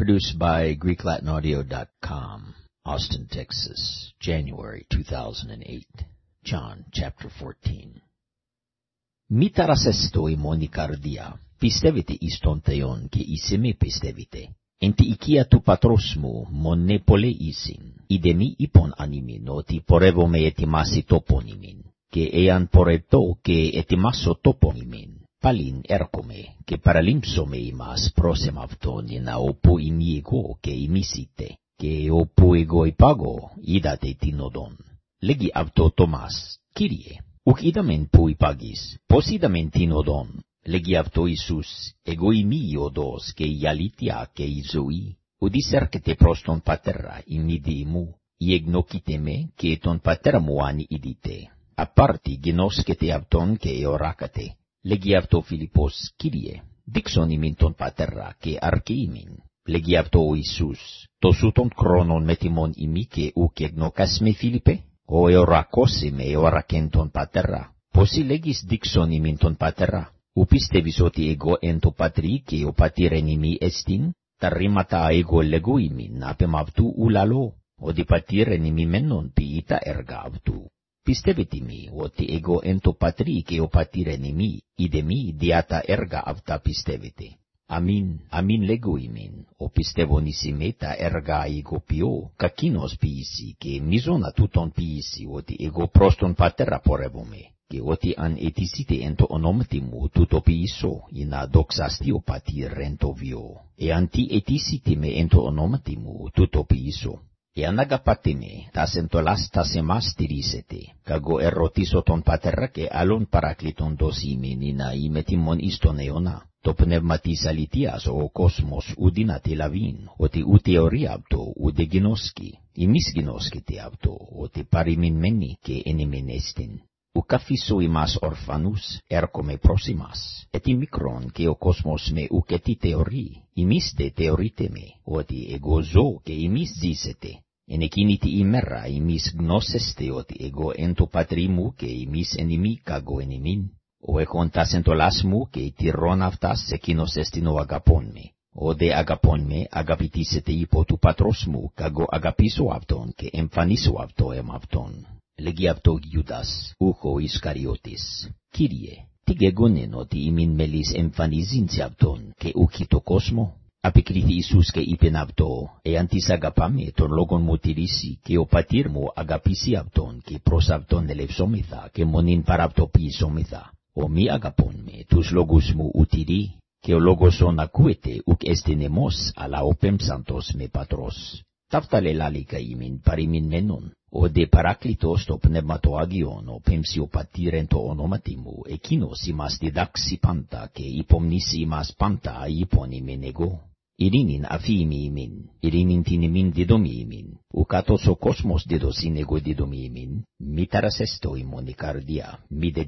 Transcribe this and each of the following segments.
Produced by GreekLatinAudio.com, Austin, Texas, January 2008. John chapter 14. Μηταρασεστο ημών η καρδία, πιστεύετε εις τον Θεόν και εις εμέ πιστεύετε. Εν τη οικία του πατρός μου μονέ πολλέ ήσιν, είδε μη είπον ανήμην ότι πορεύομαι ετοιμάσει τόπον ημίν, και εάν πορευτώ και ετοιμάσω τόπον ημίν, Παλιν έρχομαι και παραλείψομαι ημάς προς εμαυτόν να όπου είμαι εγώ και ημίσετε, και όπου εγώ υπάγω είδατε την οδόν. Λέγει αυτό Τομάς, Κύριε, ουκ είδαμεν που υπάγεις, πώς είδαμεν την οδόν. Λέγει αυτό Ιησούς, εγώ είμαι η οδός και η αλήθεια και η ζωή. Ουδείς έρχεται προς τον πατέρα ημίδι μου, ή εγνώκειτε με και τον πατέρα μου αν είδητε. Απάρτη γενόσκεται αυτόν και εωράκατε Λέγει αυτό Φιλιππός, Κύριε, δείξον ημίν τον πατέρα και αρκεί ημίν. Λέγει αυτό ο Ιησούς, τόσο των χρόνων με τιμών ημί και ουκ εγνώκας με Φιλιππέ, ο εωρακός με εωρακέν τον πατέρα. Πόσοι λέγεις δείξον ημίν τον πατέρα, ου πιστεύεις ότι εγώ εν το πατρί και ο πατήρ εν ημί εστίν, τα ρήματα εγώ λέγω ημίν, απεμ αυτού ουλαλό, ότι πατήρ εν ημί μένον ποιεί τα έργα αυτού. Πιστεύετε μη ότι εγώ εν το πατρί και ο πατήρ εν ημί, είδε μη διά τα έργα αυτά πιστεύετε. Αμήν, αμήν λέγω ημίν, ο πιστεύω νησιμέ τα έργα εγώ ποιώ, κακίνος ποιήσει και μίζωνα τούτον ποιήσει ότι εγώ προς τον πατέρα πορεύομαι, και ότι αν ετήσετε εν το ονόματι μου τούτο ποιήσω, ή να δοξαστεί ο πατήρ εν το βιώ, εάν τι ετήσετε με εν το ονόματι μου τούτο ποιήσω, Εάν αγαπάτε με, τας εντολάς τας εμάς στηρίσετε. Καγώ ερωτήσω τον πατέρα και άλλον παρακλήτων δοσίμην να είμαι τιμών εις τον αιώνα. Το πνεύμα της αληθείας ο κόσμος ουδή να τελαβήν, ότι ούτε ορί αυτό, ούτε γινώσκει. Εμείς γινώσκεται αυτό, ότι παρημεινμένοι και ενημενέστην. Ουκ αφήσω ημάς ορφανούς, έρχομαι προς ημάς. Ετι μικρόν και ο κόσμος με ουκ ετι θεωρεί, ημείς δε θεωρείτε με, ότι εγώ ζω και ημείς ζήσετε. Εν εκείνη τη ημέρα ημείς γνώσεστε ότι εγώ εν το πατρί μου και ημείς εν ημί καγώ εν ημίν. Ο έχον τας εντολάς μου και τυρών αυτάς εκείνος εστιν ο αγαπών με. Ο δε αγαπών με αγαπητήσετε υπό του πατρός μου, καγώ αγαπήσω αυτόν και εμφανίσω αυτό εμ αυτόν. Λέγει αυτό Ιούδας, ούχο Ισκαριώτης. Κύριε, τι γεγονέν ότι ημίν μελής εμφανίζειν σε αυτόν και ούχι το κόσμο; Απεκρίθη Ιησούς και είπεν αυτό, εάν της αγαπάμε τον λόγον μου τηρήσει και ο πατήρ μου αγαπήσει αυτόν και προς αυτόν ελευσόμεθα και μονήν παραπτωποιησόμεθα. Ο μη αγαπών με τους λόγους μου ουτηρεί και ο λόγος ον ακούεται ουκ εστιν εμός, αλλά ο πέμψαντος με πατρός. Ταύτα λελάλικα ημίν παρημεινμένον, ο δε παράκλητος το πνεύμα το Άγιον, ο πέμψη ο πατήρεν το ονόματι μου, εκείνος ημάς διδάξει πάντα και υπομνήσει ημάς πάντα υπον ημίν εγώ. Ειρήνην αφήμι ημίν, ειρήνην την ημίν διδομή ημίν, ουκάτος ο κόσμος διδοσύν εγώ διδομή ημίν, μη ταρασέστο ημών η καρδιά, μη δε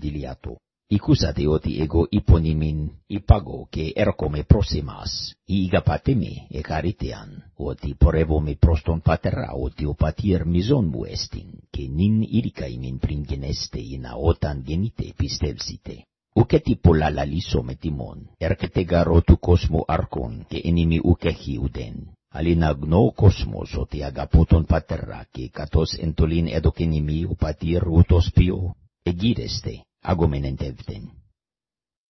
δηλιάτο. Ikούσατε ότι εγώ υπον ημίν υπάγω και έρχομαι προς εμάς, ή αγαπάτε με εχαρίτεαν, ότι πορεύομαι προς τον πατέρα, ότι ο πατήρ μιζόν μου έστιν, και νυν ήρυκα ημίν πριν γενέστε, ή να όταν γεννείτε πιστεύσετε. Ουκέτι πολλά λαλήσω με τιμών, έρχεται γαρό του κόσμου αρκών, και εν ημί ουκ έχει ουδέν. Αλλήν αγνώ ο κόσμος ότι αγαπώ τον πατέρα, και κατός εντολήν έδωκεν ημί ο πατήρ ούτως ποιό, εγείρεστε, argumentativ denn.